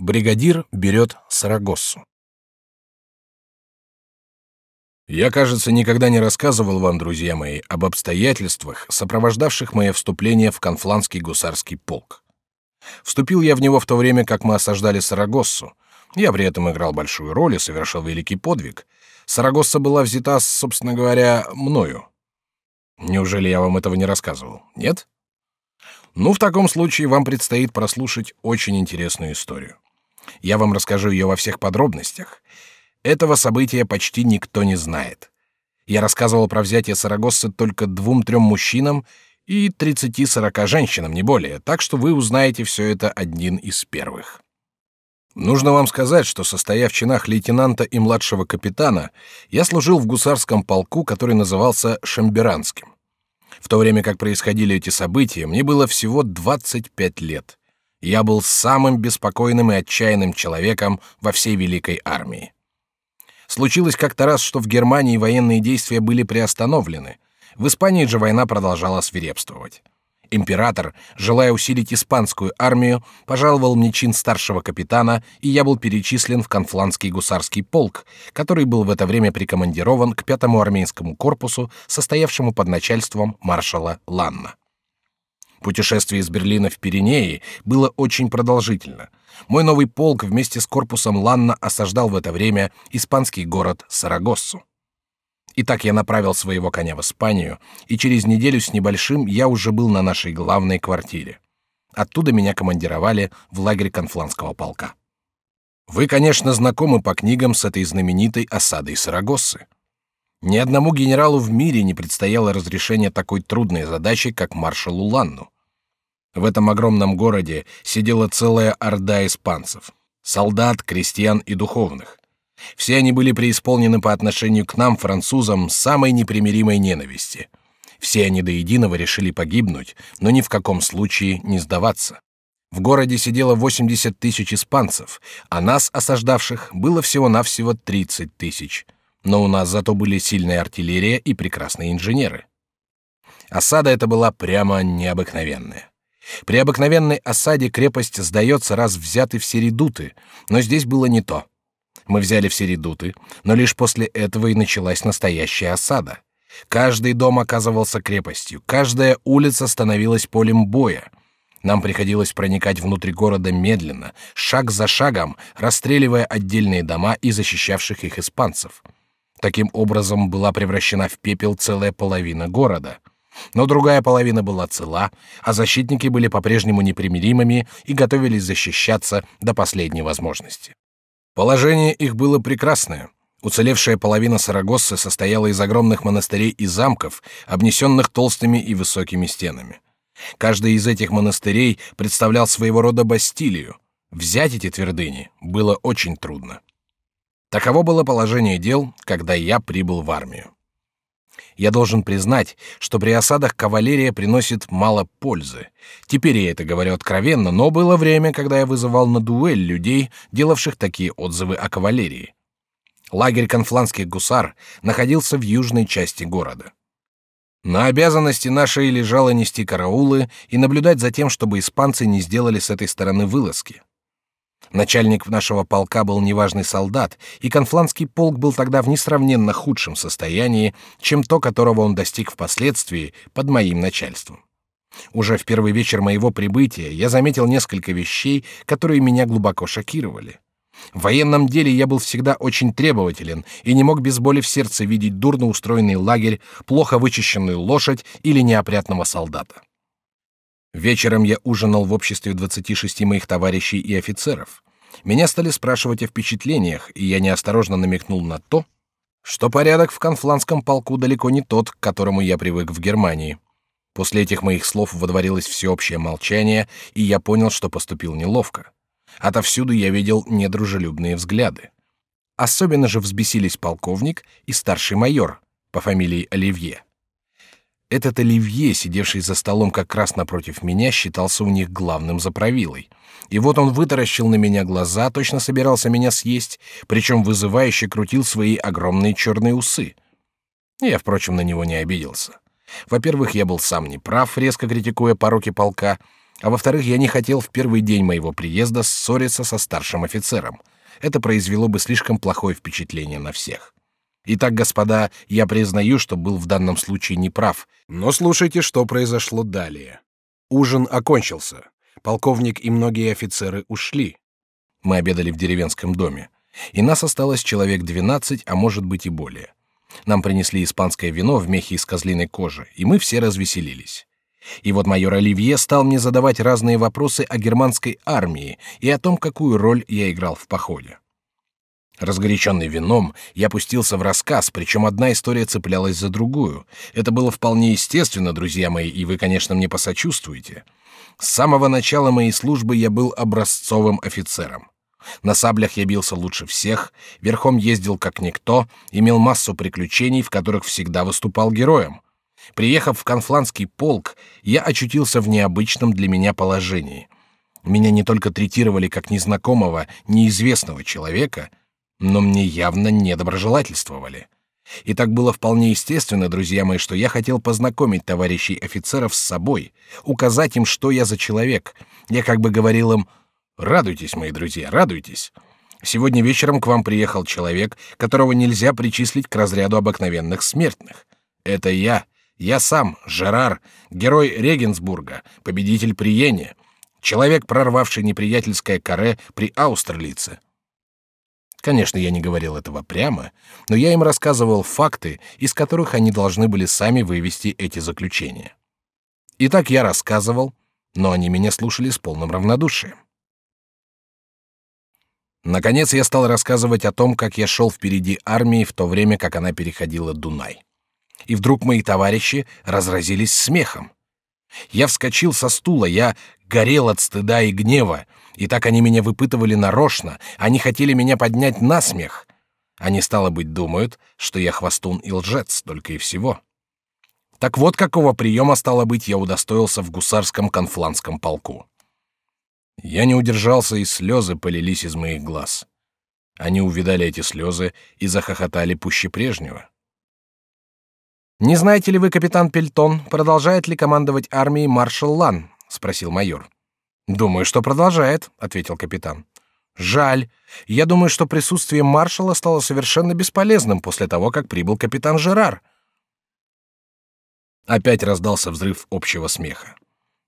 Бригадир берет Сарагоссу. Я, кажется, никогда не рассказывал вам, друзья мои, об обстоятельствах, сопровождавших мое вступление в Конфланский гусарский полк. Вступил я в него в то время, как мы осаждали Сарагоссу. Я при этом играл большую роль и совершил великий подвиг. Сарагосса была взята, собственно говоря, мною. Неужели я вам этого не рассказывал? Нет? Ну, в таком случае вам предстоит прослушать очень интересную историю. Я вам расскажу ее во всех подробностях. Этого события почти никто не знает. Я рассказывал про взятие Сарагоссы только двум-трем мужчинам и тридцати-сорока женщинам, не более, так что вы узнаете все это один из первых. Нужно вам сказать, что, состоя в чинах лейтенанта и младшего капитана, я служил в гусарском полку, который назывался Шамберанским. В то время как происходили эти события, мне было всего 25 лет. Я был самым беспокойным и отчаянным человеком во всей великой армии. Случилось как-то раз, что в Германии военные действия были приостановлены. В Испании же война продолжала свирепствовать. Император, желая усилить испанскую армию, пожаловал мне чин старшего капитана, и я был перечислен в Конфланский гусарский полк, который был в это время прикомандирован к пятому армейскому корпусу, состоявшему под начальством маршала Ланна. Путешествие из Берлина в Пиренеи было очень продолжительно. Мой новый полк вместе с корпусом Ланна осаждал в это время испанский город Сарагоссу. Итак, я направил своего коня в Испанию, и через неделю с небольшим я уже был на нашей главной квартире. Оттуда меня командировали в лагерь конфланского полка. Вы, конечно, знакомы по книгам с этой знаменитой осадой Сарагоссы. Ни одному генералу в мире не предстояло разрешение такой трудной задачи, как маршалу Ланну. В этом огромном городе сидела целая орда испанцев, солдат, крестьян и духовных. Все они были преисполнены по отношению к нам, французам, самой непримиримой ненависти. Все они до единого решили погибнуть, но ни в каком случае не сдаваться. В городе сидело 80 тысяч испанцев, а нас, осаждавших, было всего-навсего 30 тысяч — но у нас зато были сильная артиллерия и прекрасные инженеры. Осада эта была прямо необыкновенная. При обыкновенной осаде крепость сдается раз взяты все редуты, но здесь было не то. Мы взяли все редуты, но лишь после этого и началась настоящая осада. Каждый дом оказывался крепостью, каждая улица становилась полем боя. Нам приходилось проникать внутрь города медленно, шаг за шагом, расстреливая отдельные дома и защищавших их испанцев. Таким образом была превращена в пепел целая половина города. Но другая половина была цела, а защитники были по-прежнему непримиримыми и готовились защищаться до последней возможности. Положение их было прекрасное. Уцелевшая половина Сарагоссы состояла из огромных монастырей и замков, обнесенных толстыми и высокими стенами. Каждый из этих монастырей представлял своего рода бастилию. Взять эти твердыни было очень трудно. Таково было положение дел, когда я прибыл в армию. Я должен признать, что при осадах кавалерия приносит мало пользы. Теперь я это говорю откровенно, но было время, когда я вызывал на дуэль людей, делавших такие отзывы о кавалерии. Лагерь конфланских гусар находился в южной части города. На обязанности нашей лежало нести караулы и наблюдать за тем, чтобы испанцы не сделали с этой стороны вылазки. Начальник нашего полка был неважный солдат, и конфланский полк был тогда в несравненно худшем состоянии, чем то, которого он достиг впоследствии под моим начальством. Уже в первый вечер моего прибытия я заметил несколько вещей, которые меня глубоко шокировали. В военном деле я был всегда очень требователен и не мог без боли в сердце видеть дурно устроенный лагерь, плохо вычищенную лошадь или неопрятного солдата. Вечером я ужинал в обществе 26 моих товарищей и офицеров. Меня стали спрашивать о впечатлениях, и я неосторожно намекнул на то, что порядок в конфланском полку далеко не тот, к которому я привык в Германии. После этих моих слов водворилось всеобщее молчание, и я понял, что поступил неловко. Отовсюду я видел недружелюбные взгляды. Особенно же взбесились полковник и старший майор по фамилии Оливье. Этот Оливье, сидевший за столом как раз напротив меня, считался у них главным заправилой. И вот он вытаращил на меня глаза, точно собирался меня съесть, причем вызывающе крутил свои огромные черные усы. Я, впрочем, на него не обиделся. Во-первых, я был сам неправ, резко критикуя пороки полка, А во-вторых, я не хотел в первый день моего приезда ссориться со старшим офицером. Это произвело бы слишком плохое впечатление на всех. Итак, господа, я признаю, что был в данном случае неправ, но слушайте, что произошло далее. Ужин окончился. Полковник и многие офицеры ушли. Мы обедали в деревенском доме, и нас осталось человек двенадцать, а может быть и более. Нам принесли испанское вино в мехе из козлиной кожи, и мы все развеселились. И вот майор Оливье стал мне задавать разные вопросы о германской армии и о том, какую роль я играл в походе. Разгоряченный вином, я пустился в рассказ, причем одна история цеплялась за другую. Это было вполне естественно, друзья мои, и вы, конечно, мне посочувствуете. С самого начала моей службы я был образцовым офицером. На саблях я бился лучше всех, верхом ездил как никто, имел массу приключений, в которых всегда выступал героем. Приехав в Конфланский полк, я очутился в необычном для меня положении. Меня не только третировали как незнакомого, неизвестного человека, но мне явно недоброжелательствовали. И так было вполне естественно, друзья мои, что я хотел познакомить товарищей офицеров с собой, указать им, что я за человек. Я как бы говорил им «Радуйтесь, мои друзья, радуйтесь». Сегодня вечером к вам приехал человек, которого нельзя причислить к разряду обыкновенных смертных. Это я, я сам, Жерар, герой Регенсбурга, победитель Приене, человек, прорвавший неприятельское каре при Аустерлице. Конечно, я не говорил этого прямо, но я им рассказывал факты, из которых они должны были сами вывести эти заключения. Итак, я рассказывал, но они меня слушали с полным равнодушием. Наконец я стал рассказывать о том, как я шел впереди армии в то время, как она переходила Дунай и вдруг мои товарищи разразились смехом. Я вскочил со стула, я горел от стыда и гнева, и так они меня выпытывали нарочно, они хотели меня поднять на смех. Они, стало быть, думают, что я хвостун и лжец, только и всего. Так вот какого приема, стало быть, я удостоился в гусарском конфланском полку. Я не удержался, и слезы полились из моих глаз. Они увидали эти слезы и захохотали пуще прежнего. Не знаете ли вы, капитан Пельтон, продолжает ли командовать армией маршал Лан? спросил майор. Думаю, что продолжает, ответил капитан. Жаль. Я думаю, что присутствие маршала стало совершенно бесполезным после того, как прибыл капитан Жерар. Опять раздался взрыв общего смеха.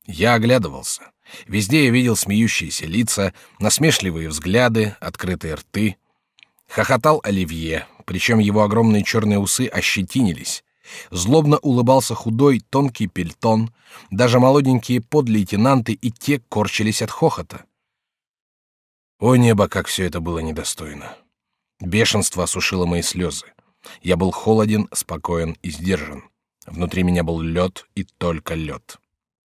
Я оглядывался. Везде я видел смеющиеся лица, насмешливые взгляды, открытые рты. Хохотал Оливье, причем его огромные черные усы ощетинились. Злобно улыбался худой, тонкий пельтон, даже молоденькие подлейтенанты и те корчились от хохота. О небо, как все это было недостойно! Бешенство осушило мои слезы. Я был холоден, спокоен и сдержан. Внутри меня был лед и только лед.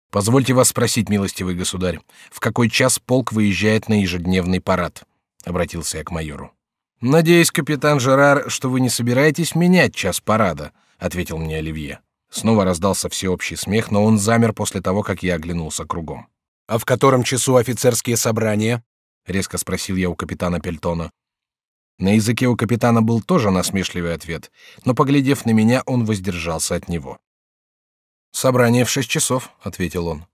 Позвольте вас спросить, милостивый государь, в какой час полк выезжает на ежедневный парад? Обратился я к майору. Надеюсь, капитан Жерар, что вы не собираетесь менять час парада, ответил мне Оливье. Снова раздался всеобщий смех, но он замер после того, как я оглянулся кругом. А в котором часу офицерские собрания? резко спросил я у капитана Пельтона. На языке у капитана был тоже насмешливый ответ, но поглядев на меня, он воздержался от него. Собрание в шесть часов, ответил он.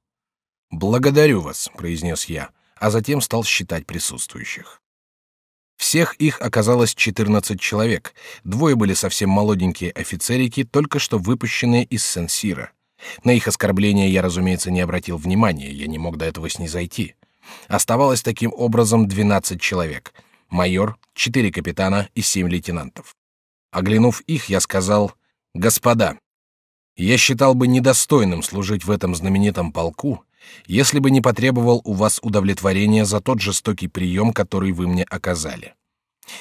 Благодарю вас, произнес я, а затем стал считать присутствующих. Всех их оказалось 14 человек. Двое были совсем молоденькие офицерики, только что выпущенные из Сен-Сира. На их оскорбления я, разумеется, не обратил внимания, я не мог до этого снизойти. Оставалось таким образом 12 человек. Майор, четыре капитана и семь лейтенантов. Оглянув их, я сказал, «Господа, я считал бы недостойным служить в этом знаменитом полку, если бы не потребовал у вас удовлетворения за тот жестокий прием, который вы мне оказали.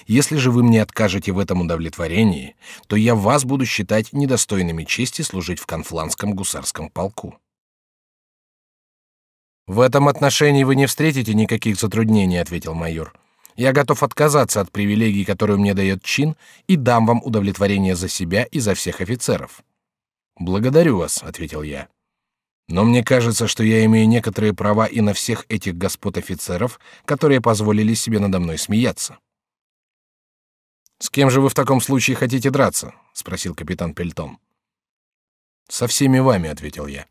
Если же вы мне откажете в этом удовлетворении, то я вас буду считать недостойными чести служить в конфланском гусарском полку. В этом отношении вы не встретите никаких затруднений, ответил майор. Я готов отказаться от привилегий, которые мне дает чин, и дам вам удовлетворение за себя и за всех офицеров. Благодарю вас, ответил я. Но мне кажется, что я имею некоторые права и на всех этих господ офицеров, которые позволили себе надо мной смеяться. С кем же вы в таком случае хотите драться? – спросил капитан Пельтон. Со всеми вами, ответил я.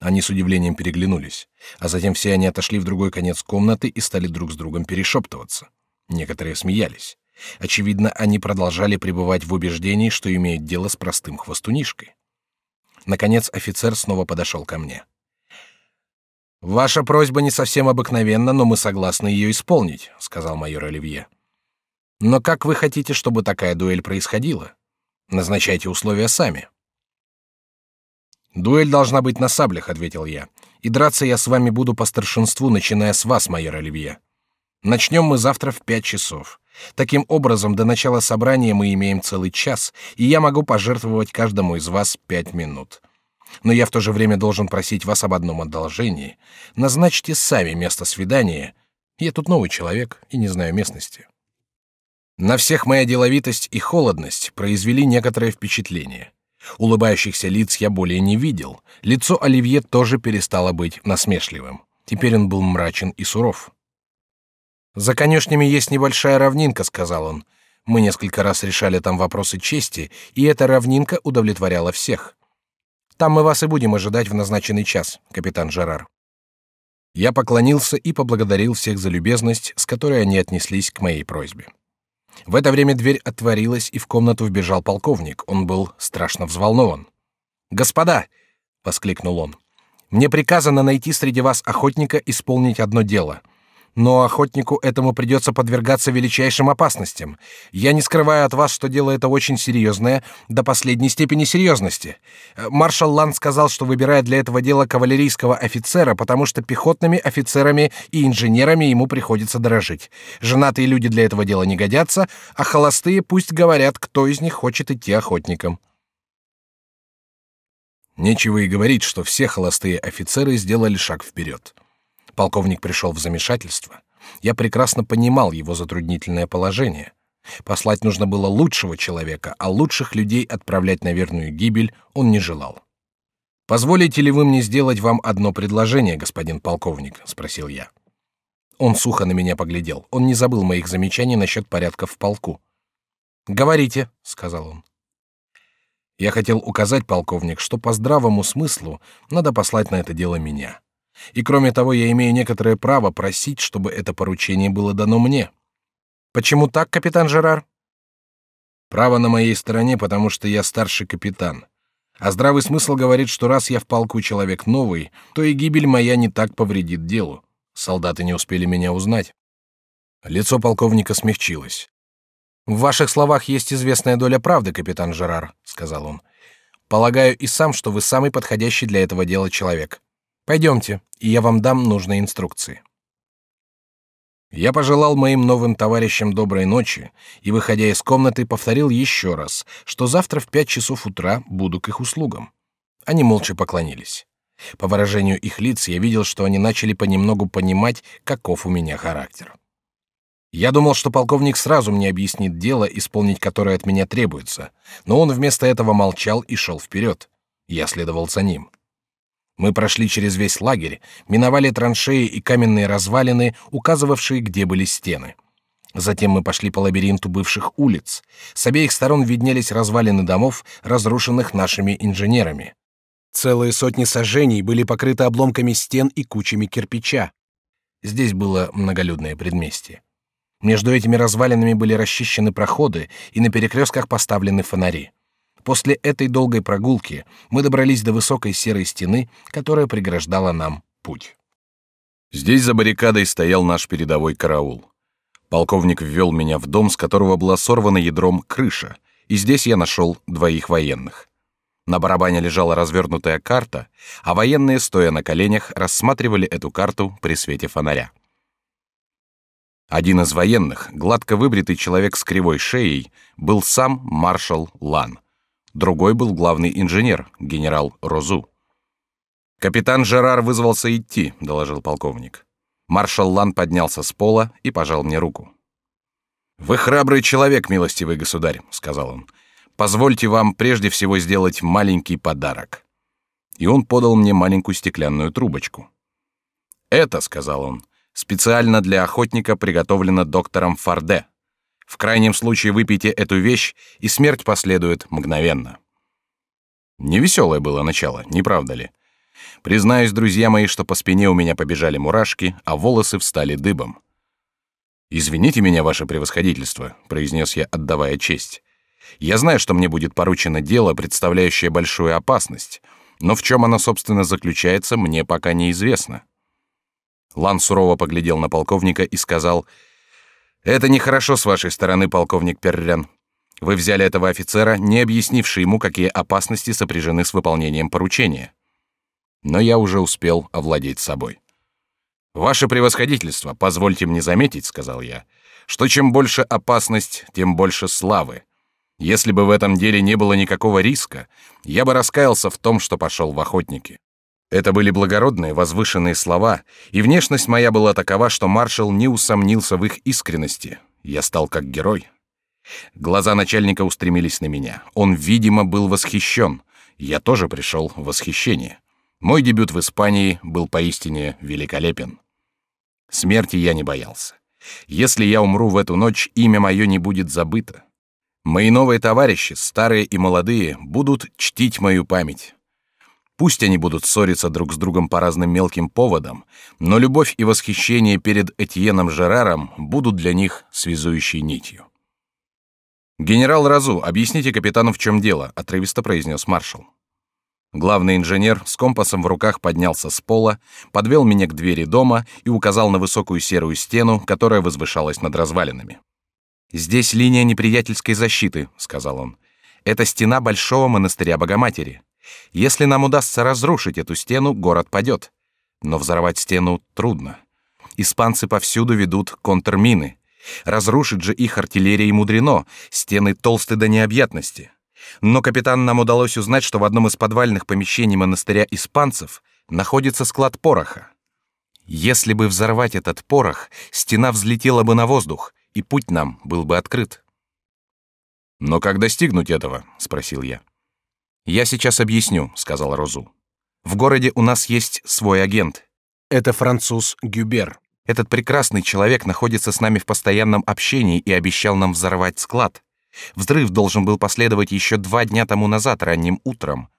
Они с удивлением переглянулись, а затем все они отошли в другой конец комнаты и стали друг с другом перешептываться. Некоторые смеялись. Очевидно, они продолжали пребывать в убеждении, что имеют дело с простым хвостунишкой. Наконец офицер снова подошел ко мне. Ваша просьба не совсем обыкновенна, но мы согласны ее исполнить, сказал майор Оливье. Но как вы хотите, чтобы такая дуэль происходила? Назначайте условия сами. Дуэль должна быть на саблях, ответил я. И драться я с вами буду по старшинству, начиная с вас, майор Оливье. Начнем мы завтра в пять часов. Таким образом, до начала собрания мы имеем целый час, и я могу пожертвовать каждому из вас пять минут. Но я в то же время должен просить вас об одном одолжении. Назначьте сами место свидания. Я тут новый человек и не знаю местности. На всех моя деловитость и холодность произвели некоторое впечатление. Улыбающихся лиц я более не видел. Лицо Оливье тоже перестало быть насмешливым. Теперь он был мрачен и суров. За конюшнями есть небольшая равнинка, сказал он. Мы несколько раз решали там вопросы чести, и эта равнинка удовлетворяла всех. Там мы вас и будем ожидать в назначенный час, капитан Жерар. Я поклонился и поблагодарил всех за любезность, с которой они отнеслись к моей просьбе. В это время дверь отворилась, и в комнату вбежал полковник. Он был страшно взволнован. «Господа!» — воскликнул он. «Мне приказано найти среди вас охотника исполнить одно дело — но охотнику этому придется подвергаться величайшим опасностям. Я не скрываю от вас, что дело это очень серьезное, до последней степени серьезности. Э, маршал Ланд сказал, что выбирает для этого дела кавалерийского офицера, потому что пехотными офицерами и инженерами ему приходится дорожить. Женатые люди для этого дела не годятся, а холостые пусть говорят, кто из них хочет идти охотником. Нечего и говорить, что все холостые офицеры сделали шаг вперед. Полковник пришел в замешательство. Я прекрасно понимал его затруднительное положение. Послать нужно было лучшего человека, а лучших людей отправлять на верную гибель он не желал. Позволите ли вы мне сделать вам одно предложение, господин полковник? – спросил я. Он сухо на меня поглядел. Он не забыл моих замечаний насчет порядка в полку. Говорите, сказал он. Я хотел указать полковник, что по здравому смыслу надо послать на это дело меня. И кроме того, я имею некоторое право просить, чтобы это поручение было дано мне. Почему так, капитан Жерар? Право на моей стороне, потому что я старший капитан. А здравый смысл говорит, что раз я в полку человек новый, то и гибель моя не так повредит делу. Солдаты не успели меня узнать. Лицо полковника смягчилось. В ваших словах есть известная доля правды, капитан Жерар, сказал он. Полагаю и сам, что вы самый подходящий для этого дела человек. Пойдемте, и я вам дам нужные инструкции. Я пожелал моим новым товарищам доброй ночи и, выходя из комнаты, повторил еще раз, что завтра в пять часов утра буду к их услугам. Они молча поклонились. По выражению их лиц я видел, что они начали понемногу понимать, каков у меня характер. Я думал, что полковник сразу мне объяснит дело, исполнить которое от меня требуется, но он вместо этого молчал и шел вперед. Я следовал за ним. Мы прошли через весь лагерь, миновали траншеи и каменные развалины, указывавшие, где были стены. Затем мы пошли по лабиринту бывших улиц. С обеих сторон виднелись развалины домов, разрушенных нашими инженерами. Целые сотни сожжений были покрыты обломками стен и кучами кирпича. Здесь было многолюдное предместье. Между этими развалинами были расчищены проходы, и на перекрестках поставлены фонари. После этой долгой прогулки мы добрались до высокой серой стены, которая преграждала нам путь. Здесь за баррикадой стоял наш передовой караул. Полковник ввел меня в дом, с которого была сорвана ядром крыша, и здесь я нашел двоих военных. На барабане лежала развернутая карта, а военные, стоя на коленях, рассматривали эту карту при свете фонаря. Один из военных, гладко выбритый человек с кривой шеей, был сам маршал Лан — другой был главный инженер, генерал Розу. «Капитан Жерар вызвался идти», — доложил полковник. Маршал Лан поднялся с пола и пожал мне руку. «Вы храбрый человек, милостивый государь», — сказал он. «Позвольте вам прежде всего сделать маленький подарок». И он подал мне маленькую стеклянную трубочку. «Это», — сказал он, — «специально для охотника приготовлено доктором Фарде. В крайнем случае выпейте эту вещь, и смерть последует мгновенно. Невеселое было начало, не правда ли? Признаюсь, друзья мои, что по спине у меня побежали мурашки, а волосы встали дыбом. «Извините меня, ваше превосходительство», — произнес я, отдавая честь. «Я знаю, что мне будет поручено дело, представляющее большую опасность, но в чем оно, собственно, заключается, мне пока неизвестно». Лан сурово поглядел на полковника и сказал, «Это нехорошо с вашей стороны, полковник Перрен. Вы взяли этого офицера, не объяснивши ему, какие опасности сопряжены с выполнением поручения». Но я уже успел овладеть собой. «Ваше превосходительство, позвольте мне заметить», — сказал я, «что чем больше опасность, тем больше славы. Если бы в этом деле не было никакого риска, я бы раскаялся в том, что пошел в охотники». Это были благородные, возвышенные слова, и внешность моя была такова, что маршал не усомнился в их искренности. Я стал как герой. Глаза начальника устремились на меня. Он, видимо, был восхищен. Я тоже пришел в восхищение. Мой дебют в Испании был поистине великолепен. Смерти я не боялся. Если я умру в эту ночь, имя мое не будет забыто. Мои новые товарищи, старые и молодые, будут чтить мою память. Пусть они будут ссориться друг с другом по разным мелким поводам, но любовь и восхищение перед Этьеном Жераром будут для них связующей нитью. «Генерал Разу, объясните капитану, в чем дело», — отрывисто произнес маршал. Главный инженер с компасом в руках поднялся с пола, подвел меня к двери дома и указал на высокую серую стену, которая возвышалась над развалинами. «Здесь линия неприятельской защиты», — сказал он. «Это стена большого монастыря Богоматери. Если нам удастся разрушить эту стену, город падет. Но взорвать стену трудно. Испанцы повсюду ведут контрмины. Разрушить же их артиллерией мудрено, стены толсты до необъятности. Но капитан нам удалось узнать, что в одном из подвальных помещений монастыря испанцев находится склад пороха. Если бы взорвать этот порох, стена взлетела бы на воздух, и путь нам был бы открыт. Но как достигнуть этого? – спросил я. Я сейчас объясню, сказал Розу. В городе у нас есть свой агент. Это француз Гюбер. Этот прекрасный человек находится с нами в постоянном общении и обещал нам взорвать склад. Взрыв должен был последовать еще два дня тому назад ранним утром.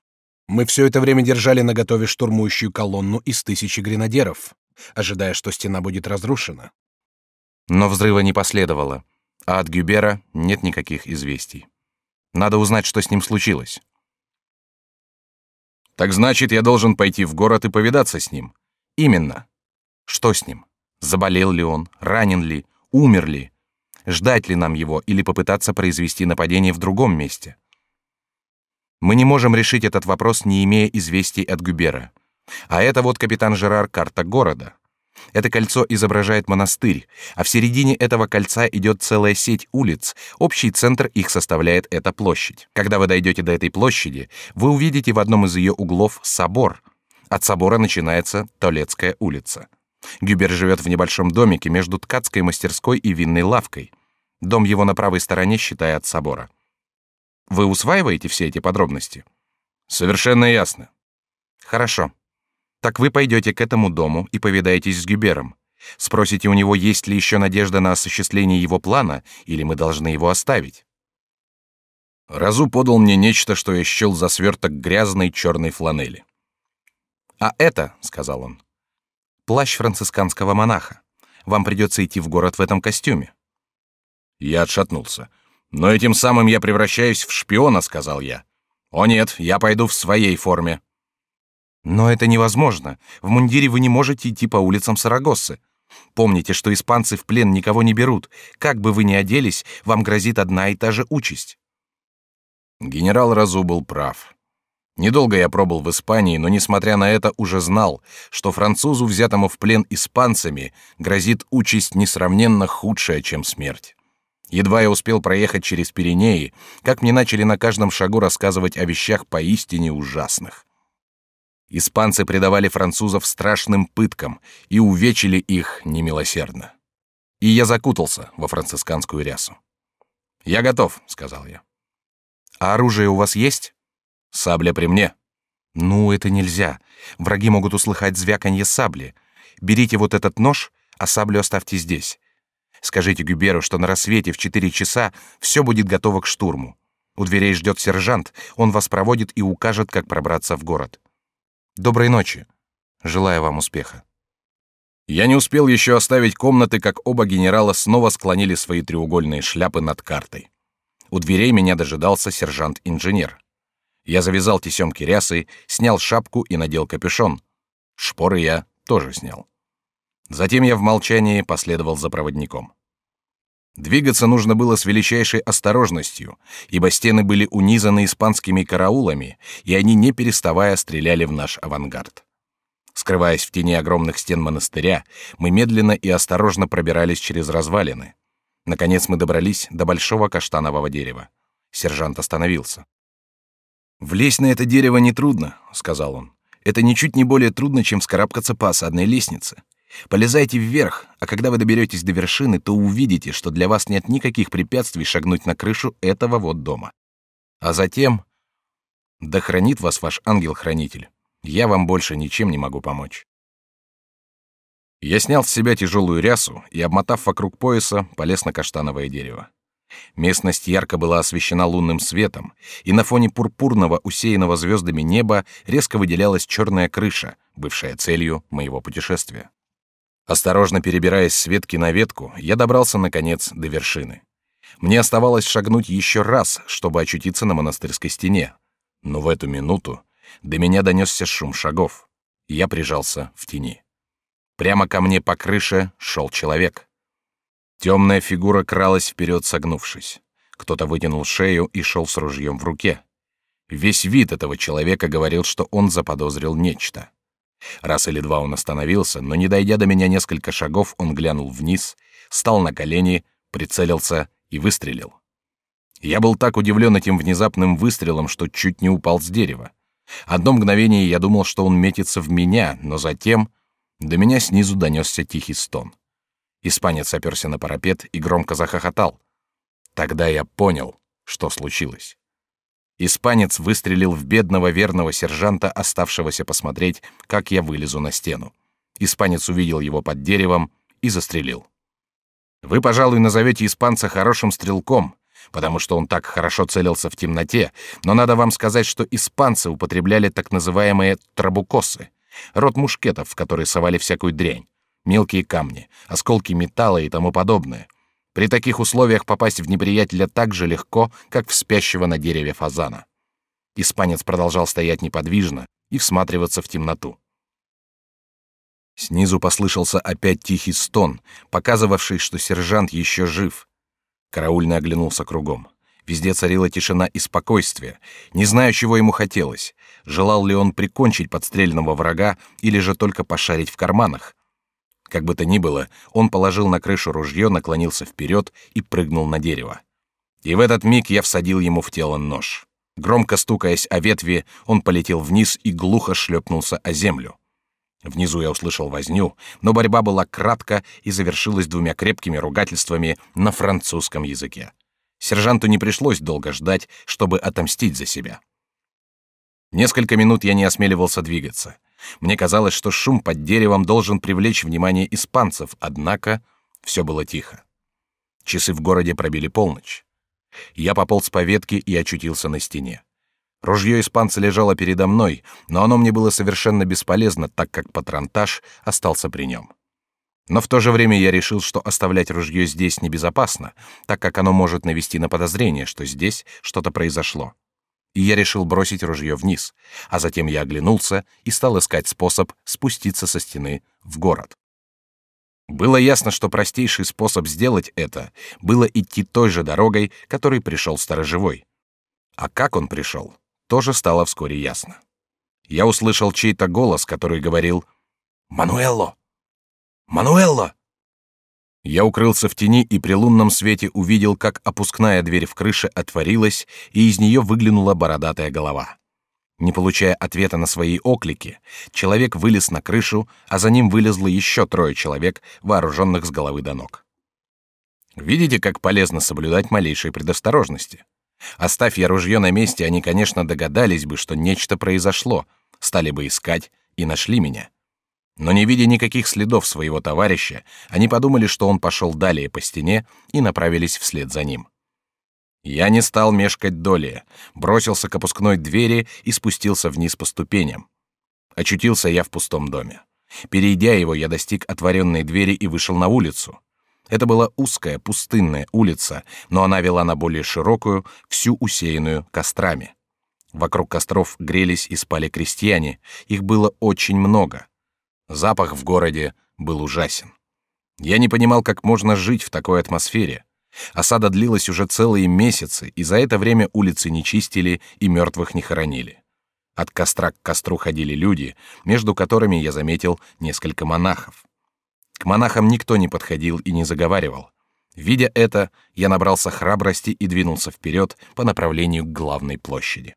Мы все это время держали наготове штурмующую колонну из тысячи гренадеров, ожидая, что стена будет разрушена. Но взрыва не последовало, а от Гюбера нет никаких известий. Надо узнать, что с ним случилось. Так значит, я должен пойти в город и повидаться с ним. Именно. Что с ним? Заболел ли он? Ранен ли? Умер ли? ждать ли нам его или попытаться произвести нападение в другом месте. Мы не можем решить этот вопрос, не имея известий от Губера. А это вот капитан Жерар карта города. Это кольцо изображает монастырь, а в середине этого кольца идет целая сеть улиц. Общий центр их составляет эта площадь. Когда вы дойдете до этой площади, вы увидите в одном из ее углов собор. От собора начинается Толецкая улица. Гюбер живет в небольшом домике между ткацкой мастерской и винной лавкой. Дом его на правой стороне, считая от собора. Вы усваиваете все эти подробности? Совершенно ясно. Хорошо. Так вы пойдете к этому дому и повидаетесь с Гюбером. Спросите у него, есть ли еще надежда на осуществление его плана, или мы должны его оставить. Разу подал мне нечто, что я счел за сверток грязной черной фланели. «А это, — сказал он, — плащ францисканского монаха. Вам придется идти в город в этом костюме. Я отшатнулся. «Но этим самым я превращаюсь в шпиона», — сказал я. «О нет, я пойду в своей форме». «Но это невозможно. В мундире вы не можете идти по улицам Сарагоссы. Помните, что испанцы в плен никого не берут. Как бы вы ни оделись, вам грозит одна и та же участь». Генерал Разу был прав. Недолго я пробыл в Испании, но, несмотря на это, уже знал, что французу, взятому в плен испанцами, грозит участь несравненно худшая, чем смерть. Едва я успел проехать через Пиренеи, как мне начали на каждом шагу рассказывать о вещах поистине ужасных. Испанцы предавали французов страшным пыткам и увечили их немилосердно. И я закутался во францисканскую рясу. «Я готов», — сказал я. «А оружие у вас есть?» «Сабля при мне». «Ну, это нельзя. Враги могут услыхать звяканье сабли. Берите вот этот нож, а саблю оставьте здесь. Скажите Гюберу, что на рассвете в четыре часа все будет готово к штурму. У дверей ждет сержант, он вас проводит и укажет, как пробраться в город. Доброй ночи. Желаю вам успеха. Я не успел еще оставить комнаты, как оба генерала снова склонили свои треугольные шляпы над картой. У дверей меня дожидался сержант-инженер. Я завязал тесемки рясы, снял шапку и надел капюшон. Шпоры я тоже снял. Затем я в молчании последовал за проводником. Двигаться нужно было с величайшей осторожностью, ибо стены были унизаны испанскими караулами, и они не переставая стреляли в наш авангард. Скрываясь в тени огромных стен монастыря, мы медленно и осторожно пробирались через развалины. Наконец мы добрались до большого каштанового дерева. Сержант остановился. «Влезть на это дерево нетрудно», — сказал он. «Это ничуть не более трудно, чем вскарабкаться по осадной лестнице. Полезайте вверх, а когда вы доберетесь до вершины, то увидите, что для вас нет никаких препятствий шагнуть на крышу этого вот дома. А затем... Да хранит вас ваш ангел-хранитель. Я вам больше ничем не могу помочь. Я снял с себя тяжелую рясу и, обмотав вокруг пояса, полез на каштановое дерево. Местность ярко была освещена лунным светом, и на фоне пурпурного, усеянного звездами неба резко выделялась черная крыша, бывшая целью моего путешествия. Осторожно перебираясь с ветки на ветку, я добрался, наконец, до вершины. Мне оставалось шагнуть еще раз, чтобы очутиться на монастырской стене. Но в эту минуту до меня донесся шум шагов. Я прижался в тени. Прямо ко мне по крыше шел человек. Темная фигура кралась вперед, согнувшись. Кто-то вытянул шею и шел с ружьем в руке. Весь вид этого человека говорил, что он заподозрил нечто. Раз или два он остановился, но не дойдя до меня несколько шагов, он глянул вниз, стал на колени, прицелился и выстрелил. Я был так удивлен этим внезапным выстрелом, что чуть не упал с дерева. Одно мгновение я думал, что он метится в меня, но затем до меня снизу донесся тихий стон. Испанец оперся на парапет и громко захохотал. Тогда я понял, что случилось. Испанец выстрелил в бедного верного сержанта, оставшегося посмотреть, как я вылезу на стену. Испанец увидел его под деревом и застрелил. Вы, пожалуй, назовете испанца хорошим стрелком, потому что он так хорошо целился в темноте, но надо вам сказать, что испанцы употребляли так называемые трабукосы, род мушкетов, в которые совали всякую дрянь, мелкие камни, осколки металла и тому подобное — при таких условиях попасть в неприятеля так же легко, как в спящего на дереве фазана. Испанец продолжал стоять неподвижно и всматриваться в темноту. Снизу послышался опять тихий стон, показывавший, что сержант еще жив. Караульный оглянулся кругом. Везде царила тишина и спокойствие. Не знаю, чего ему хотелось. Желал ли он прикончить подстрельного врага или же только пошарить в карманах. Как бы то ни было, он положил на крышу ружье, наклонился вперед и прыгнул на дерево. И в этот миг я всадил ему в тело нож. Громко стукаясь о ветви, он полетел вниз и глухо шлепнулся о землю. Внизу я услышал возню, но борьба была кратка и завершилась двумя крепкими ругательствами на французском языке. Сержанту не пришлось долго ждать, чтобы отомстить за себя. Несколько минут я не осмеливался двигаться. Мне казалось, что шум под деревом должен привлечь внимание испанцев, однако все было тихо. Часы в городе пробили полночь. Я пополз по ветке и очутился на стене. Ружье испанца лежало передо мной, но оно мне было совершенно бесполезно, так как патронтаж остался при нем. Но в то же время я решил, что оставлять ружье здесь небезопасно, так как оно может навести на подозрение, что здесь что-то произошло и я решил бросить ружье вниз, а затем я оглянулся и стал искать способ спуститься со стены в город. Было ясно, что простейший способ сделать это было идти той же дорогой, которой пришел сторожевой. А как он пришел, тоже стало вскоре ясно. Я услышал чей-то голос, который говорил «Мануэлло! Мануэлло!» Я укрылся в тени и при лунном свете увидел, как опускная дверь в крыше отворилась, и из нее выглянула бородатая голова. Не получая ответа на свои оклики, человек вылез на крышу, а за ним вылезло еще трое человек, вооруженных с головы до ног. Видите, как полезно соблюдать малейшие предосторожности. Оставь я ружье на месте, они, конечно, догадались бы, что нечто произошло, стали бы искать и нашли меня. Но не видя никаких следов своего товарища, они подумали, что он пошел далее по стене и направились вслед за ним. Я не стал мешкать долее, бросился к опускной двери и спустился вниз по ступеням. Очутился я в пустом доме. Перейдя его, я достиг отворенной двери и вышел на улицу. Это была узкая, пустынная улица, но она вела на более широкую, всю усеянную кострами. Вокруг костров грелись и спали крестьяне, их было очень много. Запах в городе был ужасен. Я не понимал, как можно жить в такой атмосфере. Осада длилась уже целые месяцы, и за это время улицы не чистили и мертвых не хоронили. От костра к костру ходили люди, между которыми я заметил несколько монахов. К монахам никто не подходил и не заговаривал. Видя это, я набрался храбрости и двинулся вперед по направлению к главной площади.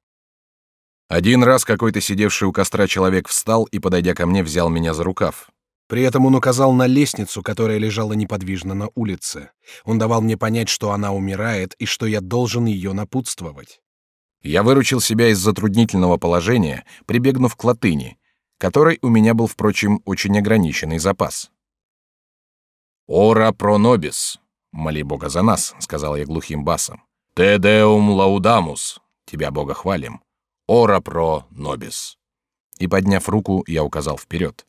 Один раз какой-то сидевший у костра человек встал и, подойдя ко мне, взял меня за рукав. При этом он указал на лестницу, которая лежала неподвижно на улице. Он давал мне понять, что она умирает и что я должен ее напутствовать. Я выручил себя из затруднительного положения, прибегнув к латыни, которой у меня был, впрочем, очень ограниченный запас. «Ора про нобис», «Моли Бога за нас», — сказал я глухим басом. «Те деум лаудамус», «Тебя, Бога, хвалим». «Ора про нобис». И, подняв руку, я указал вперед.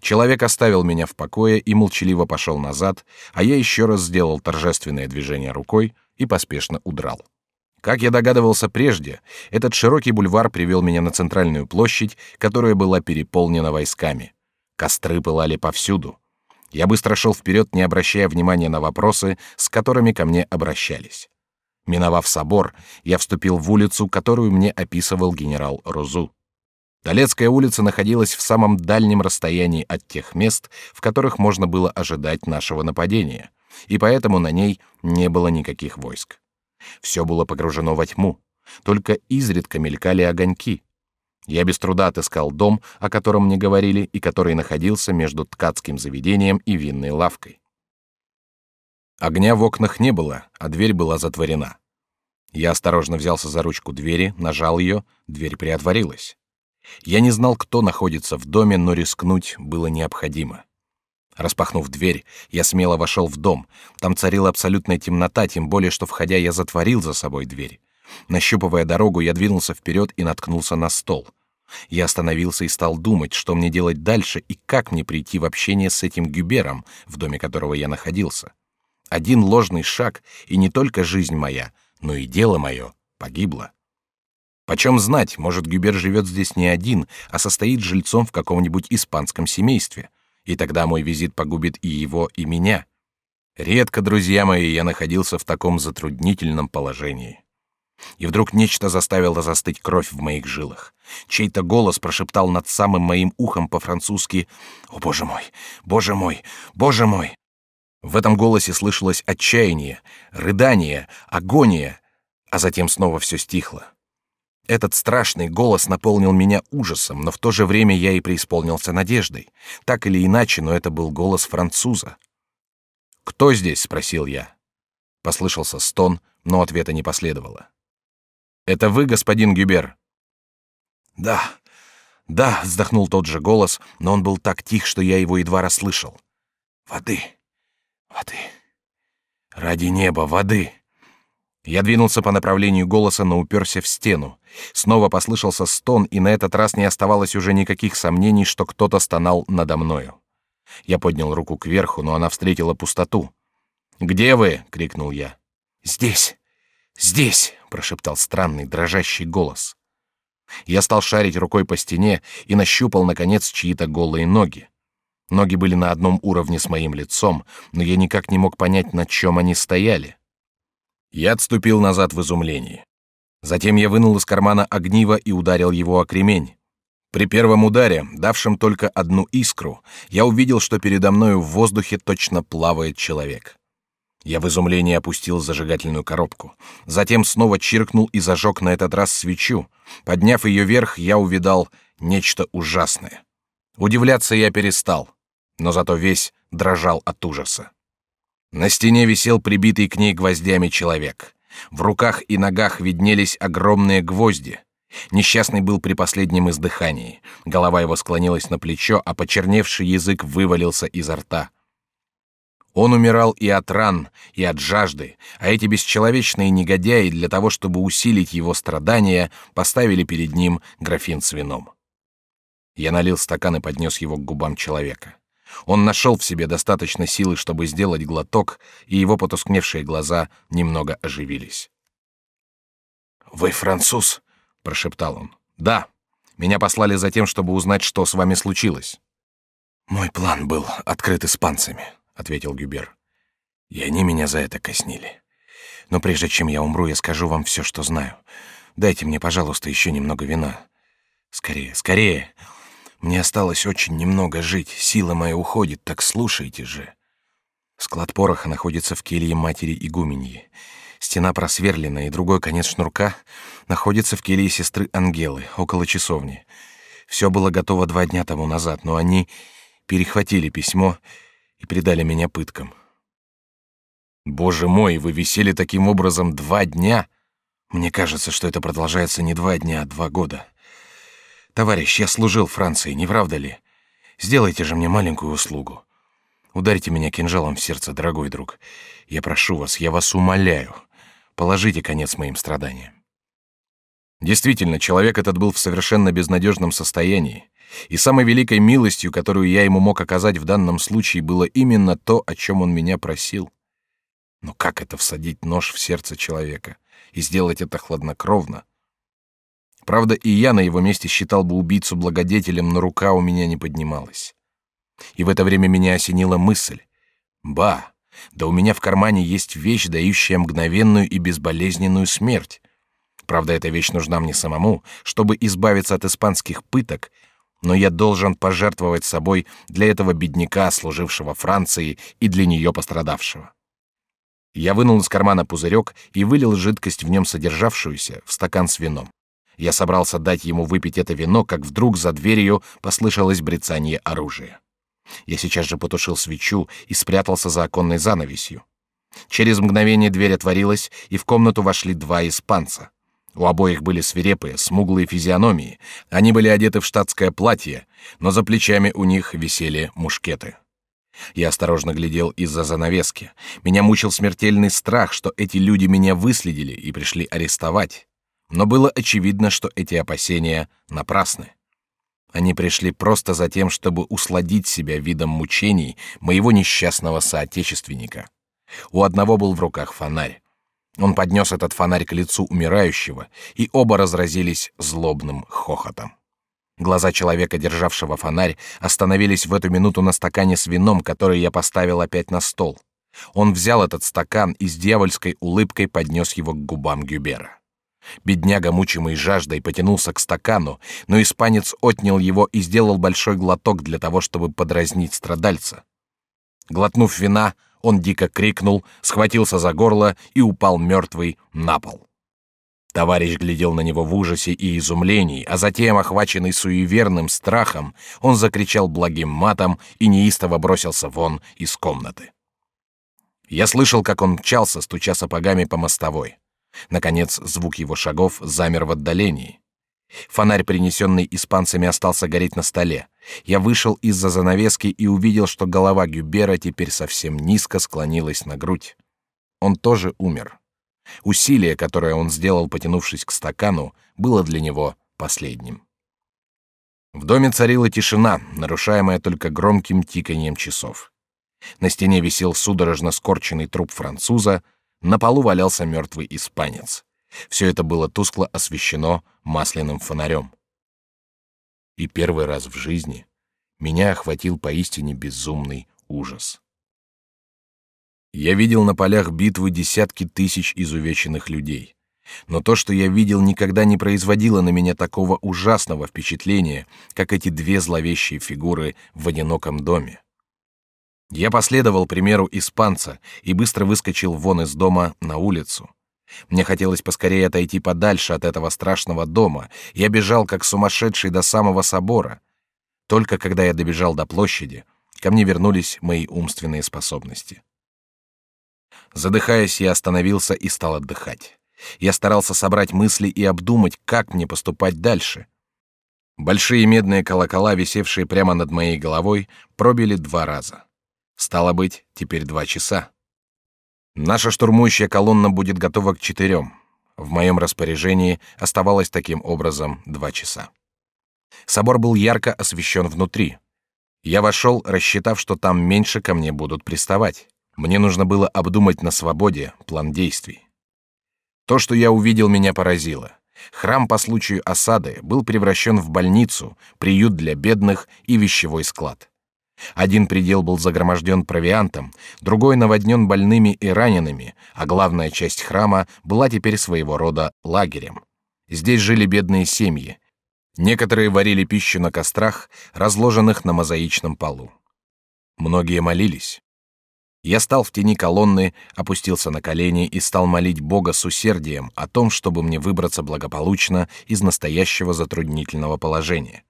Человек оставил меня в покое и молчаливо пошел назад, а я еще раз сделал торжественное движение рукой и поспешно удрал. Как я догадывался прежде, этот широкий бульвар привел меня на центральную площадь, которая была переполнена войсками. Костры пылали повсюду. Я быстро шел вперед, не обращая внимания на вопросы, с которыми ко мне обращались. Миновав собор, я вступил в улицу, которую мне описывал генерал Розу. Толецкая улица находилась в самом дальнем расстоянии от тех мест, в которых можно было ожидать нашего нападения, и поэтому на ней не было никаких войск. Все было погружено во тьму, только изредка мелькали огоньки. Я без труда отыскал дом, о котором мне говорили, и который находился между ткацким заведением и винной лавкой. Огня в окнах не было, а дверь была затворена. Я осторожно взялся за ручку двери, нажал ее, дверь приотворилась. Я не знал, кто находится в доме, но рискнуть было необходимо. Распахнув дверь, я смело вошел в дом. Там царила абсолютная темнота, тем более, что входя я затворил за собой дверь. Нащупывая дорогу, я двинулся вперед и наткнулся на стол. Я остановился и стал думать, что мне делать дальше и как мне прийти в общение с этим Гюбером, в доме которого я находился. Один ложный шаг, и не только жизнь моя, но и дело мое погибло. Почем знать, может, Гюбер живет здесь не один, а состоит жильцом в каком-нибудь испанском семействе, и тогда мой визит погубит и его, и меня. Редко, друзья мои, я находился в таком затруднительном положении. И вдруг нечто заставило застыть кровь в моих жилах. Чей-то голос прошептал над самым моим ухом по-французски «О, боже мой! Боже мой! Боже мой!» В этом голосе слышалось отчаяние, рыдание, агония, а затем снова все стихло. Этот страшный голос наполнил меня ужасом, но в то же время я и преисполнился надеждой. Так или иначе, но это был голос француза. «Кто здесь?» — спросил я. Послышался стон, но ответа не последовало. Это вы, господин Гюбер? Да, да, вздохнул тот же голос, но он был так тих, что я его едва расслышал. Воды, воды, ради неба, воды. Я двинулся по направлению голоса, но уперся в стену. Снова послышался стон, и на этот раз не оставалось уже никаких сомнений, что кто-то стонал надо мною. Я поднял руку кверху, но она встретила пустоту. «Где вы?» — крикнул я. «Здесь! Здесь!» прошептал странный дрожащий голос. Я стал шарить рукой по стене и нащупал наконец чьи-то голые ноги. Ноги были на одном уровне с моим лицом, но я никак не мог понять, на чем они стояли. Я отступил назад в изумлении. Затем я вынул из кармана огниво и ударил его о кремень. При первом ударе, давшем только одну искру, я увидел, что передо мною в воздухе точно плавает человек. Я в изумлении опустил зажигательную коробку. Затем снова чиркнул и зажег на этот раз свечу. Подняв ее вверх, я увидал нечто ужасное. Удивляться я перестал, но зато весь дрожал от ужаса. На стене висел прибитый к ней гвоздями человек. В руках и ногах виднелись огромные гвозди. Несчастный был при последнем издыхании. Голова его склонилась на плечо, а почерневший язык вывалился изо рта. Он умирал и от ран, и от жажды, а эти бесчеловечные негодяи для того, чтобы усилить его страдания, поставили перед ним графин с вином. Я налил стакан и поднес его к губам человека. Он нашел в себе достаточно силы, чтобы сделать глоток, и его потускневшие глаза немного оживились. «Вы француз?» — прошептал он. «Да. Меня послали за тем, чтобы узнать, что с вами случилось». «Мой план был открыт испанцами», — ответил Гюбер. «И они меня за это казнили. Но прежде чем я умру, я скажу вам все, что знаю. Дайте мне, пожалуйста, еще немного вина. Скорее, скорее. Мне осталось очень немного жить, сила моя уходит, так слушайте же. Склад пороха находится в келье матери игуменьи. Стена просверлена, и другой конец шнурка находится в келье сестры Ангелы, около часовни. Все было готово два дня тому назад, но они перехватили письмо и предали меня пыткам. Боже мой, вы висели таким образом два дня? Мне кажется, что это продолжается не два дня, а два года. Товарищ, я служил Франции, не правда ли? Сделайте же мне маленькую услугу. Ударьте меня кинжалом в сердце, дорогой друг. Я прошу вас, я вас умоляю. Положите конец моим страданиям. Действительно, человек этот был в совершенно безнадежном состоянии, и самой великой милостью, которую я ему мог оказать в данном случае, было именно то, о чем он меня просил. Но как это всадить нож в сердце человека и сделать это хладнокровно? Правда, и я на его месте считал бы убийцу благодетелем, но рука у меня не поднималась. И в это время меня осенила мысль. Ба, да у меня в кармане есть вещь, дающая мгновенную и безболезненную смерть. Правда, эта вещь нужна мне самому, чтобы избавиться от испанских пыток, но я должен пожертвовать собой для этого бедняка, служившего Франции, и для нее пострадавшего. Я вынул из кармана пузырек и вылил жидкость в нем содержавшуюся в стакан с вином. Я собрался дать ему выпить это вино, как вдруг за дверью послышалось брецание оружия. Я сейчас же потушил свечу и спрятался за оконной занавесью. Через мгновение дверь отворилась, и в комнату вошли два испанца. У обоих были свирепые, смуглые физиономии. Они были одеты в штатское платье, но за плечами у них висели мушкеты. Я осторожно глядел из-за занавески. Меня мучил смертельный страх, что эти люди меня выследили и пришли арестовать но было очевидно, что эти опасения напрасны. Они пришли просто за тем, чтобы усладить себя видом мучений моего несчастного соотечественника. У одного был в руках фонарь. Он поднес этот фонарь к лицу умирающего, и оба разразились злобным хохотом. Глаза человека, державшего фонарь, остановились в эту минуту на стакане с вином, который я поставил опять на стол. Он взял этот стакан и с дьявольской улыбкой поднес его к губам Гюбера. Бедняга, мучимый жаждой, потянулся к стакану, но испанец отнял его и сделал большой глоток для того, чтобы подразнить страдальца. Глотнув вина, он дико крикнул, схватился за горло и упал мертвый на пол. Товарищ глядел на него в ужасе и изумлении, а затем, охваченный суеверным страхом, он закричал благим матом и неистово бросился вон из комнаты. Я слышал, как он мчался, стуча сапогами по мостовой. Наконец, звук его шагов замер в отдалении. Фонарь, принесенный испанцами, остался гореть на столе. Я вышел из-за занавески и увидел, что голова Гюбера теперь совсем низко склонилась на грудь. Он тоже умер. Усилие, которое он сделал, потянувшись к стакану, было для него последним. В доме царила тишина, нарушаемая только громким тиканьем часов. На стене висел судорожно скорченный труп француза, на полу валялся мертвый испанец. Все это было тускло освещено масляным фонарем. И первый раз в жизни меня охватил поистине безумный ужас. Я видел на полях битвы десятки тысяч изувеченных людей. Но то, что я видел, никогда не производило на меня такого ужасного впечатления, как эти две зловещие фигуры в одиноком доме. Я последовал примеру испанца и быстро выскочил вон из дома на улицу. Мне хотелось поскорее отойти подальше от этого страшного дома. Я бежал как сумасшедший до самого собора. Только когда я добежал до площади, ко мне вернулись мои умственные способности. Задыхаясь, я остановился и стал отдыхать. Я старался собрать мысли и обдумать, как мне поступать дальше. Большие медные колокола, висевшие прямо над моей головой, пробили два раза. Стало быть, теперь два часа. Наша штурмующая колонна будет готова к четырем. В моем распоряжении оставалось таким образом два часа. Собор был ярко освещен внутри. Я вошел, рассчитав, что там меньше ко мне будут приставать. Мне нужно было обдумать на свободе план действий. То, что я увидел, меня поразило. Храм по случаю осады был превращен в больницу, приют для бедных и вещевой склад. Один предел был загроможден провиантом, другой наводнен больными и ранеными, а главная часть храма была теперь своего рода лагерем. Здесь жили бедные семьи. Некоторые варили пищу на кострах, разложенных на мозаичном полу. Многие молились. Я стал в тени колонны, опустился на колени и стал молить Бога с усердием о том, чтобы мне выбраться благополучно из настоящего затруднительного положения.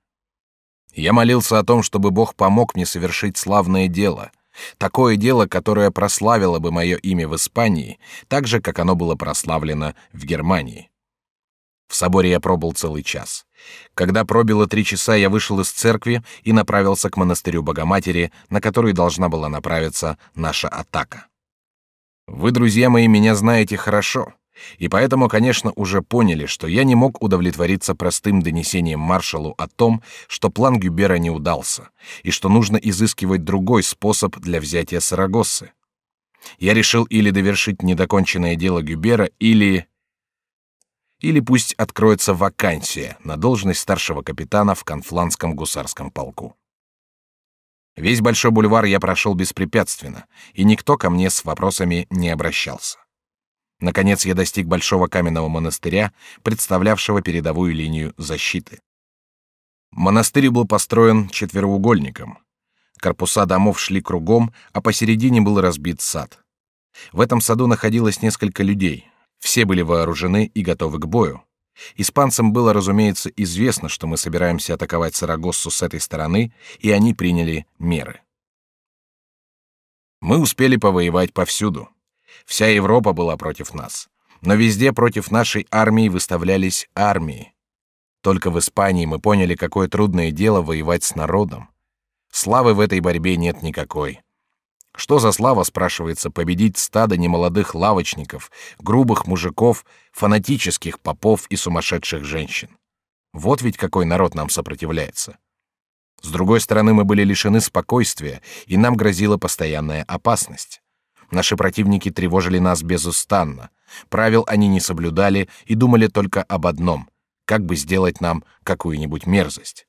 Я молился о том, чтобы Бог помог мне совершить славное дело, такое дело, которое прославило бы мое имя в Испании, так же, как оно было прославлено в Германии. В соборе я пробыл целый час. Когда пробило три часа, я вышел из церкви и направился к монастырю Богоматери, на который должна была направиться наша атака. Вы, друзья мои, меня знаете хорошо, и поэтому, конечно, уже поняли, что я не мог удовлетвориться простым донесением маршалу о том, что план Гюбера не удался, и что нужно изыскивать другой способ для взятия Сарагоссы. Я решил или довершить недоконченное дело Гюбера, или или пусть откроется вакансия на должность старшего капитана в Конфланском гусарском полку. Весь Большой бульвар я прошел беспрепятственно, и никто ко мне с вопросами не обращался. Наконец я достиг Большого каменного монастыря, представлявшего передовую линию защиты. Монастырь был построен четвероугольником. Корпуса домов шли кругом, а посередине был разбит сад. В этом саду находилось несколько людей, все были вооружены и готовы к бою. Испанцам было, разумеется, известно, что мы собираемся атаковать Сарагоссу с этой стороны, и они приняли меры. Мы успели повоевать повсюду. Вся Европа была против нас. Но везде против нашей армии выставлялись армии. Только в Испании мы поняли, какое трудное дело воевать с народом. Славы в этой борьбе нет никакой. Что за слава, спрашивается, победить стадо немолодых лавочников, грубых мужиков, фанатических попов и сумасшедших женщин? Вот ведь какой народ нам сопротивляется. С другой стороны, мы были лишены спокойствия, и нам грозила постоянная опасность. Наши противники тревожили нас безустанно. Правил они не соблюдали и думали только об одном — как бы сделать нам какую-нибудь мерзость.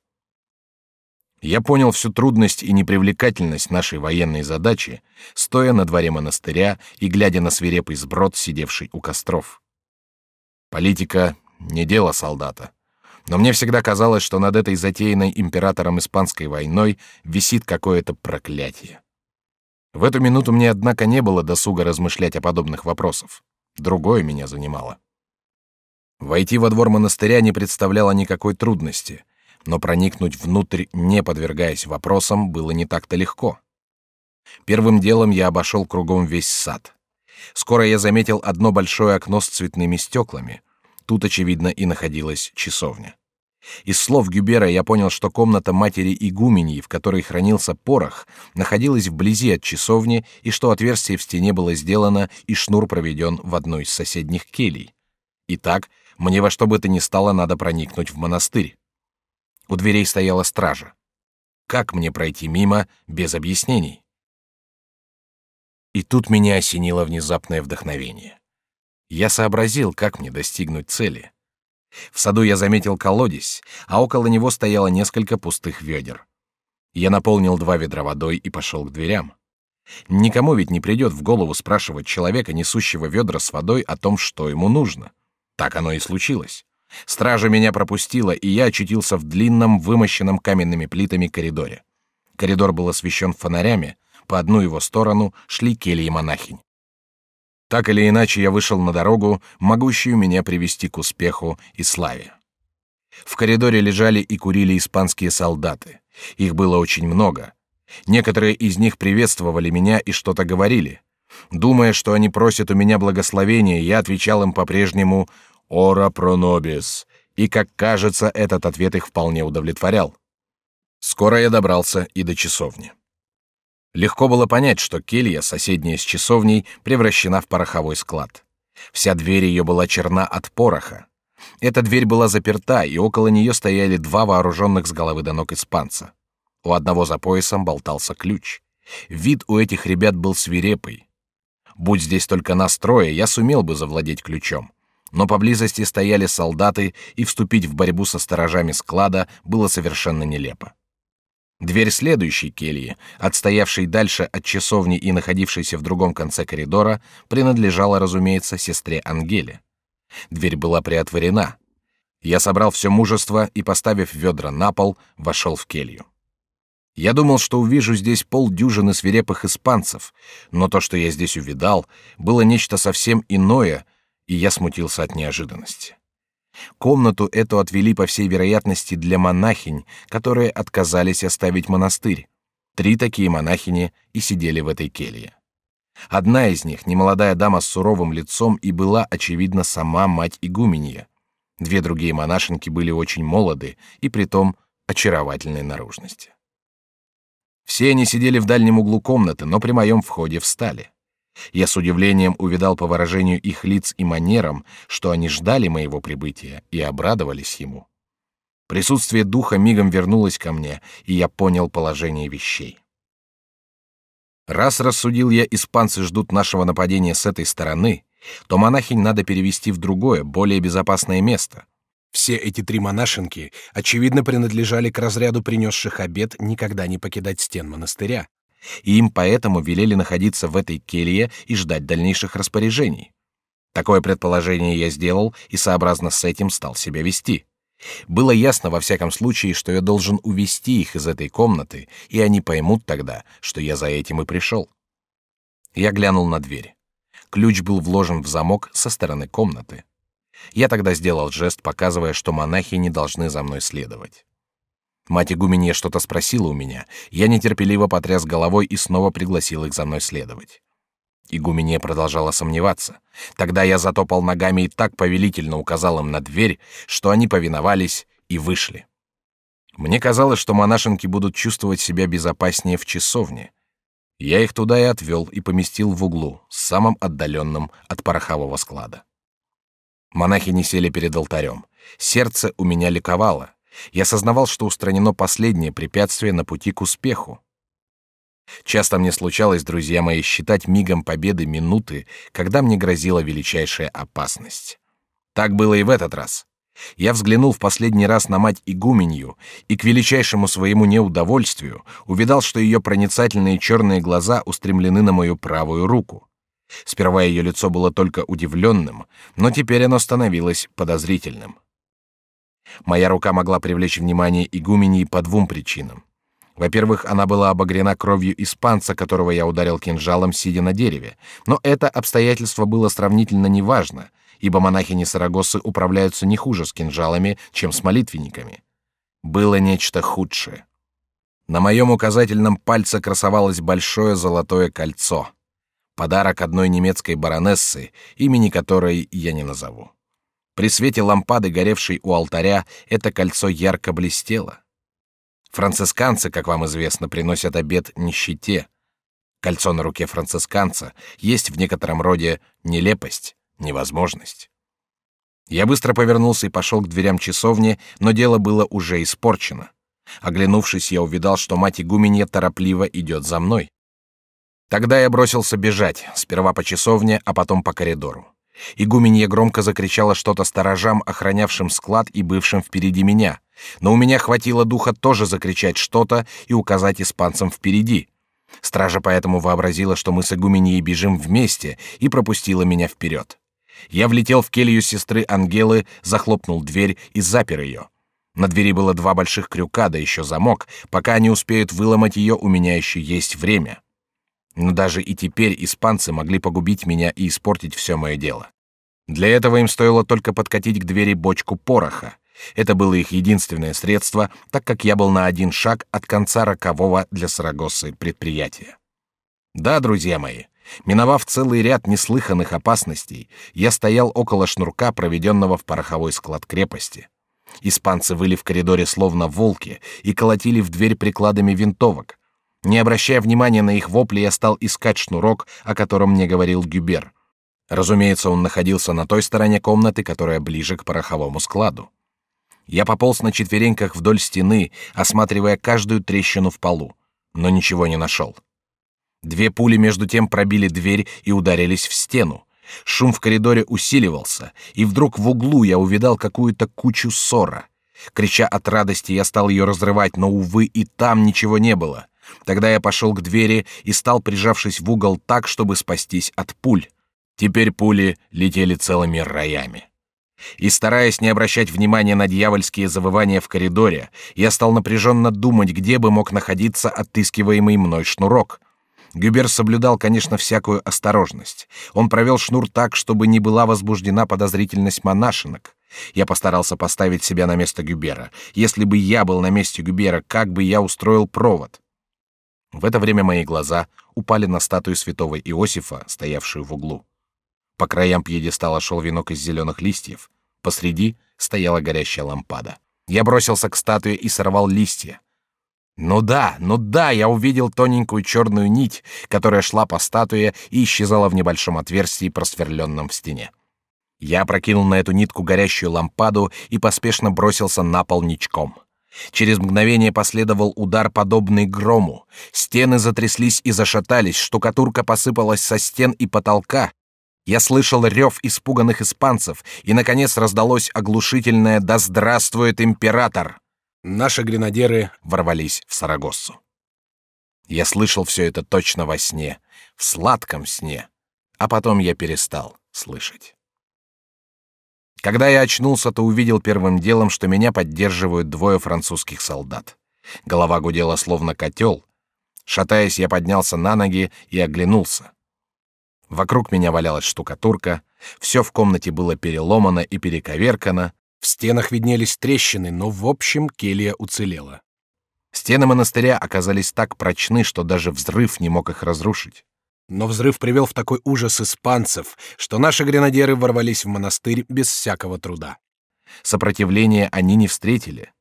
Я понял всю трудность и непривлекательность нашей военной задачи, стоя на дворе монастыря и глядя на свирепый сброд, сидевший у костров. Политика — не дело солдата. Но мне всегда казалось, что над этой затеянной императором испанской войной висит какое-то проклятие. В эту минуту мне, однако, не было досуга размышлять о подобных вопросах. Другое меня занимало. Войти во двор монастыря не представляло никакой трудности — но проникнуть внутрь, не подвергаясь вопросам, было не так-то легко. Первым делом я обошел кругом весь сад. Скоро я заметил одно большое окно с цветными стеклами. Тут, очевидно, и находилась часовня. Из слов Гюбера я понял, что комната матери игуменьи, в которой хранился порох, находилась вблизи от часовни, и что отверстие в стене было сделано и шнур проведен в одной из соседних келей. Итак, мне во что бы то ни стало надо проникнуть в монастырь. У дверей стояла стража. Как мне пройти мимо без объяснений? И тут меня осенило внезапное вдохновение. Я сообразил, как мне достигнуть цели. В саду я заметил колодец, а около него стояло несколько пустых ведер. Я наполнил два ведра водой и пошел к дверям. Никому ведь не придет в голову спрашивать человека, несущего ведра с водой, о том, что ему нужно. Так оно и случилось. Стража меня пропустила, и я очутился в длинном, вымощенном каменными плитами коридоре. Коридор был освещен фонарями, по одну его сторону шли кельи монахинь. Так или иначе, я вышел на дорогу, могущую меня привести к успеху и славе. В коридоре лежали и курили испанские солдаты. Их было очень много. Некоторые из них приветствовали меня и что-то говорили. Думая, что они просят у меня благословения, я отвечал им по-прежнему «Ора пронобис», и, как кажется, этот ответ их вполне удовлетворял. Скоро я добрался и до часовни. Легко было понять, что келья, соседняя с часовней, превращена в пороховой склад. Вся дверь ее была черна от пороха. Эта дверь была заперта, и около нее стояли два вооруженных с головы до ног испанца. У одного за поясом болтался ключ. Вид у этих ребят был свирепый. Будь здесь только настроя, я сумел бы завладеть ключом. Но поблизости стояли солдаты, и вступить в борьбу со сторожами склада было совершенно нелепо. Дверь следующей кельи, отстоявшей дальше от часовни и находившейся в другом конце коридора, принадлежала, разумеется, сестре Ангеле. Дверь была приотворена. Я собрал все мужество и, поставив ведра на пол, вошел в келью. Я думал, что увижу здесь полдюжины свирепых испанцев, но то, что я здесь увидал, было нечто совсем иное, и я смутился от неожиданности. Комнату эту отвели, по всей вероятности, для монахинь, которые отказались оставить монастырь. Три такие монахини и сидели в этой келье. Одна из них, немолодая дама с суровым лицом, и была, очевидно, сама мать игуменья. Две другие монашенки были очень молоды и притом очаровательной наружности. Все они сидели в дальнем углу комнаты, но при моем входе встали. Я с удивлением увидал по выражению их лиц и манерам, что они ждали моего прибытия и обрадовались ему. Присутствие духа мигом вернулось ко мне, и я понял положение вещей. Раз рассудил я, испанцы ждут нашего нападения с этой стороны, то монахинь надо перевести в другое, более безопасное место. Все эти три монашенки, очевидно, принадлежали к разряду принесших обет никогда не покидать стен монастыря и им поэтому велели находиться в этой келье и ждать дальнейших распоряжений. Такое предположение я сделал и сообразно с этим стал себя вести. Было ясно во всяком случае, что я должен увести их из этой комнаты, и они поймут тогда, что я за этим и пришел. Я глянул на дверь. Ключ был вложен в замок со стороны комнаты. Я тогда сделал жест, показывая, что монахи не должны за мной следовать. Мать игуменья что-то спросила у меня. Я нетерпеливо потряс головой и снова пригласил их за мной следовать. Игуменья продолжала сомневаться. Тогда я затопал ногами и так повелительно указал им на дверь, что они повиновались и вышли. Мне казалось, что монашенки будут чувствовать себя безопаснее в часовне. Я их туда и отвел и поместил в углу, самым отдаленным от порохового склада. Монахи не сели перед алтарем. Сердце у меня ликовало. Я сознавал, что устранено последнее препятствие на пути к успеху. Часто мне случалось, друзья мои, считать мигом победы минуты, когда мне грозила величайшая опасность. Так было и в этот раз. Я взглянул в последний раз на мать игуменью и к величайшему своему неудовольствию увидал, что ее проницательные черные глаза устремлены на мою правую руку. Сперва ее лицо было только удивленным, но теперь оно становилось подозрительным. Моя рука могла привлечь внимание игумении по двум причинам. Во-первых, она была обогрена кровью испанца, которого я ударил кинжалом, сидя на дереве. Но это обстоятельство было сравнительно неважно, ибо монахини Сарагосы управляются не хуже с кинжалами, чем с молитвенниками. Было нечто худшее. На моем указательном пальце красовалось большое золотое кольцо. Подарок одной немецкой баронессы, имени которой я не назову. При свете лампады, горевшей у алтаря, это кольцо ярко блестело. Францисканцы, как вам известно, приносят обет нищете. Кольцо на руке францисканца есть в некотором роде нелепость, невозможность. Я быстро повернулся и пошел к дверям часовни, но дело было уже испорчено. Оглянувшись, я увидал, что мать игуменья торопливо идет за мной. Тогда я бросился бежать, сперва по часовне, а потом по коридору. Игуменья громко закричала что-то сторожам, охранявшим склад и бывшим впереди меня. Но у меня хватило духа тоже закричать что-то и указать испанцам впереди. Стража поэтому вообразила, что мы с игуменьей бежим вместе, и пропустила меня вперед. Я влетел в келью сестры Ангелы, захлопнул дверь и запер ее. На двери было два больших крюка, да еще замок. Пока они успеют выломать ее, у меня еще есть время. Но даже и теперь испанцы могли погубить меня и испортить все мое дело. Для этого им стоило только подкатить к двери бочку пороха. Это было их единственное средство, так как я был на один шаг от конца рокового для Сарагосы предприятия. Да, друзья мои, миновав целый ряд неслыханных опасностей, я стоял около шнурка, проведенного в пороховой склад крепости. Испанцы выли в коридоре словно волки и колотили в дверь прикладами винтовок, не обращая внимания на их вопли, я стал искать шнурок, о котором мне говорил Гюбер. Разумеется, он находился на той стороне комнаты, которая ближе к пороховому складу. Я пополз на четвереньках вдоль стены, осматривая каждую трещину в полу, но ничего не нашел. Две пули между тем пробили дверь и ударились в стену. Шум в коридоре усиливался, и вдруг в углу я увидал какую-то кучу ссора. Крича от радости, я стал ее разрывать, но, увы, и там ничего не было. Тогда я пошел к двери и стал, прижавшись в угол так, чтобы спастись от пуль. Теперь пули летели целыми роями. И стараясь не обращать внимания на дьявольские завывания в коридоре, я стал напряженно думать, где бы мог находиться отыскиваемый мной шнурок. Гюбер соблюдал, конечно, всякую осторожность. Он провел шнур так, чтобы не была возбуждена подозрительность монашинок. Я постарался поставить себя на место Гюбера. Если бы я был на месте Гюбера, как бы я устроил провод? В это время мои глаза упали на статую святого Иосифа, стоявшую в углу. По краям пьедестала шел венок из зеленых листьев. Посреди стояла горящая лампада. Я бросился к статуе и сорвал листья. Ну да, ну да, я увидел тоненькую черную нить, которая шла по статуе и исчезала в небольшом отверстии, просверленном в стене. Я прокинул на эту нитку горящую лампаду и поспешно бросился на пол ничком. Через мгновение последовал удар, подобный грому. Стены затряслись и зашатались, штукатурка посыпалась со стен и потолка. Я слышал рев испуганных испанцев, и, наконец, раздалось оглушительное «Да здравствует император!» наши гренадеры ворвались в Сарагоссу. Я слышал все это точно во сне, в сладком сне, а потом я перестал слышать. Когда я очнулся, то увидел первым делом, что меня поддерживают двое французских солдат. Голова гудела словно котел. Шатаясь, я поднялся на ноги и оглянулся. Вокруг меня валялась штукатурка, все в комнате было переломано и перековеркано, в стенах виднелись трещины, но в общем келья уцелела. Стены монастыря оказались так прочны, что даже взрыв не мог их разрушить. Но взрыв привел в такой ужас испанцев, что наши гренадеры ворвались в монастырь без всякого труда. Сопротивления они не встретили.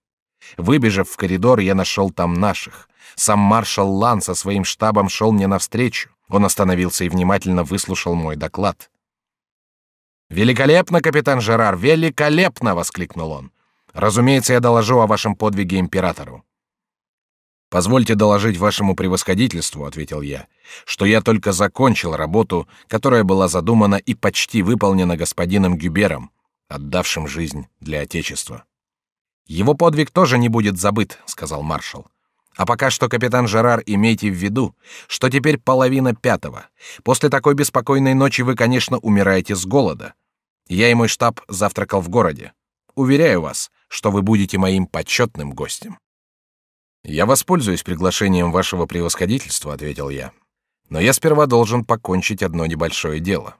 Выбежав в коридор, я нашел там наших. Сам маршал Лан со своим штабом шел мне навстречу. Он остановился и внимательно выслушал мой доклад. Великолепно, капитан Жерар, великолепно, воскликнул он. Разумеется, я доложу о вашем подвиге императору. Позвольте доложить вашему превосходительству, ответил я, что я только закончил работу, которая была задумана и почти выполнена господином Гюбером, отдавшим жизнь для отечества. Его подвиг тоже не будет забыт, сказал маршал. А пока что, капитан Жерар, имейте в виду, что теперь половина пятого. После такой беспокойной ночи вы, конечно, умираете с голода. Я и мой штаб завтракал в городе. Уверяю вас, что вы будете моим почетным гостем. Я воспользуюсь приглашением вашего превосходительства, ответил я. Но я сперва должен покончить одно небольшое дело.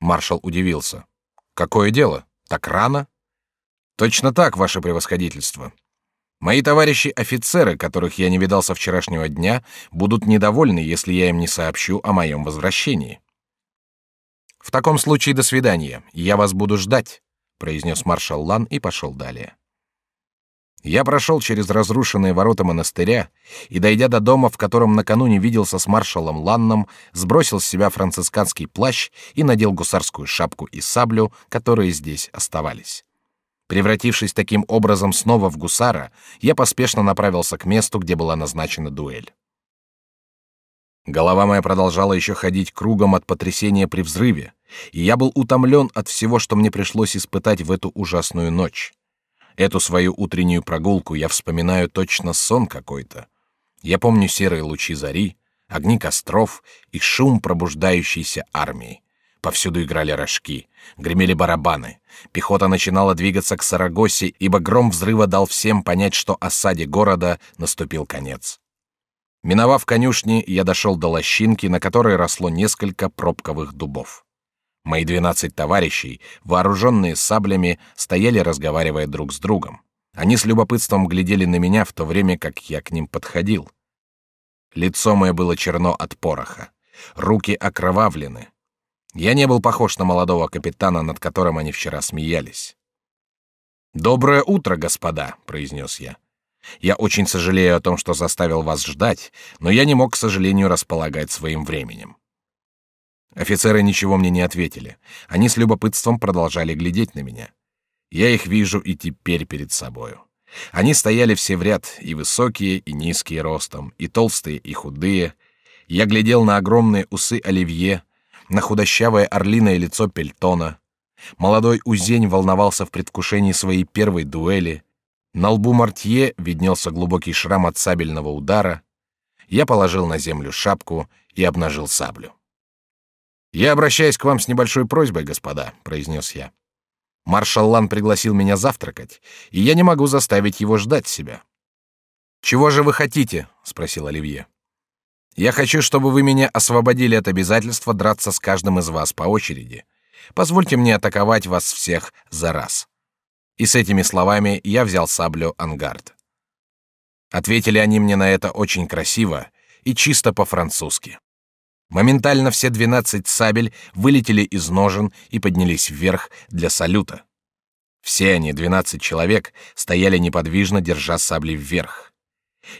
Маршал удивился. Какое дело? Так рано? Точно так, ваше превосходительство. Мои товарищи-офицеры, которых я не видал со вчерашнего дня, будут недовольны, если я им не сообщу о моем возвращении. В таком случае до свидания. Я вас буду ждать, произнес маршал Лан и пошел далее. Я прошел через разрушенные ворота монастыря и, дойдя до дома, в котором накануне виделся с маршалом Ланном, сбросил с себя францисканский плащ и надел гусарскую шапку и саблю, которые здесь оставались. Превратившись таким образом снова в гусара, я поспешно направился к месту, где была назначена дуэль. Голова моя продолжала еще ходить кругом от потрясения при взрыве, и я был утомлен от всего, что мне пришлось испытать в эту ужасную ночь. Эту свою утреннюю прогулку я вспоминаю точно сон какой-то. Я помню серые лучи зари, огни костров и шум пробуждающейся армии. Повсюду играли рожки, гремели барабаны. Пехота начинала двигаться к Сарагосе, ибо гром взрыва дал всем понять, что осаде города наступил конец. Миновав конюшни, я дошел до лощинки, на которой росло несколько пробковых дубов. Мои двенадцать товарищей, вооруженные саблями, стояли, разговаривая друг с другом. Они с любопытством глядели на меня, в то время как я к ним подходил. Лицо мое было черно от пороха, руки окровавлены, я не был похож на молодого капитана, над которым они вчера смеялись. Доброе утро, господа, произнес я. Я очень сожалею о том, что заставил вас ждать, но я не мог, к сожалению, располагать своим временем. Офицеры ничего мне не ответили. Они с любопытством продолжали глядеть на меня. Я их вижу и теперь перед собою. Они стояли все в ряд, и высокие, и низкие ростом, и толстые, и худые. Я глядел на огромные усы Оливье, на худощавое орлиное лицо Пельтона. Молодой Узень волновался в предвкушении своей первой дуэли. На лбу Мартье виднелся глубокий шрам от сабельного удара. Я положил на землю шапку и обнажил саблю. «Я обращаюсь к вам с небольшой просьбой, господа», — произнес я. Маршал Лан пригласил меня завтракать, и я не могу заставить его ждать себя. «Чего же вы хотите?» — спросил Оливье. «Я хочу, чтобы вы меня освободили от обязательства драться с каждым из вас по очереди. Позвольте мне атаковать вас всех за раз». И с этими словами я взял саблю ангард. Ответили они мне на это очень красиво и чисто по-французски. Моментально все двенадцать сабель вылетели из ножен и поднялись вверх для салюта. Все они, двенадцать человек, стояли неподвижно, держа сабли вверх.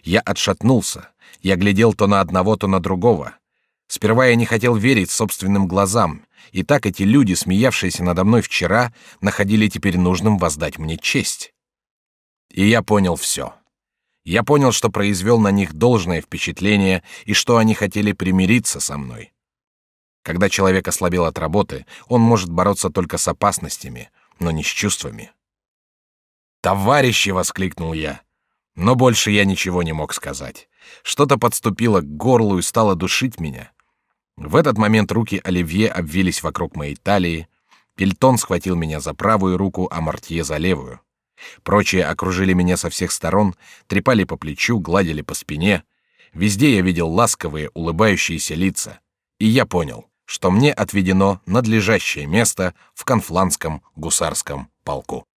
Я отшатнулся. Я глядел то на одного, то на другого. Сперва я не хотел верить собственным глазам, и так эти люди, смеявшиеся надо мной вчера, находили теперь нужным воздать мне честь. И я понял все. Я понял, что произвел на них должное впечатление и что они хотели примириться со мной. Когда человек ослабел от работы, он может бороться только с опасностями, но не с чувствами. «Товарищи!» — воскликнул я. Но больше я ничего не мог сказать. Что-то подступило к горлу и стало душить меня. В этот момент руки Оливье обвились вокруг моей талии. Пельтон схватил меня за правую руку, а Мартье за левую. Прочие окружили меня со всех сторон, трепали по плечу, гладили по спине. Везде я видел ласковые, улыбающиеся лица. И я понял, что мне отведено надлежащее место в конфланском гусарском полку.